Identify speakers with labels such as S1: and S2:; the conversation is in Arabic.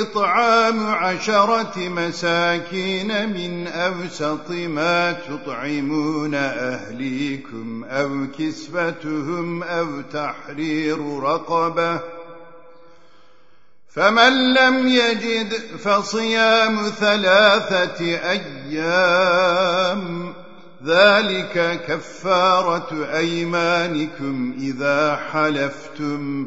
S1: إطعام عشرة مساكين من أوسط ما تطعمون أهليكم أو كسفتهم أو تحرير رقبة فمن لم يجد فصيام ثلاثة أيام ذلك كفارة أيمانكم إذا حلفتم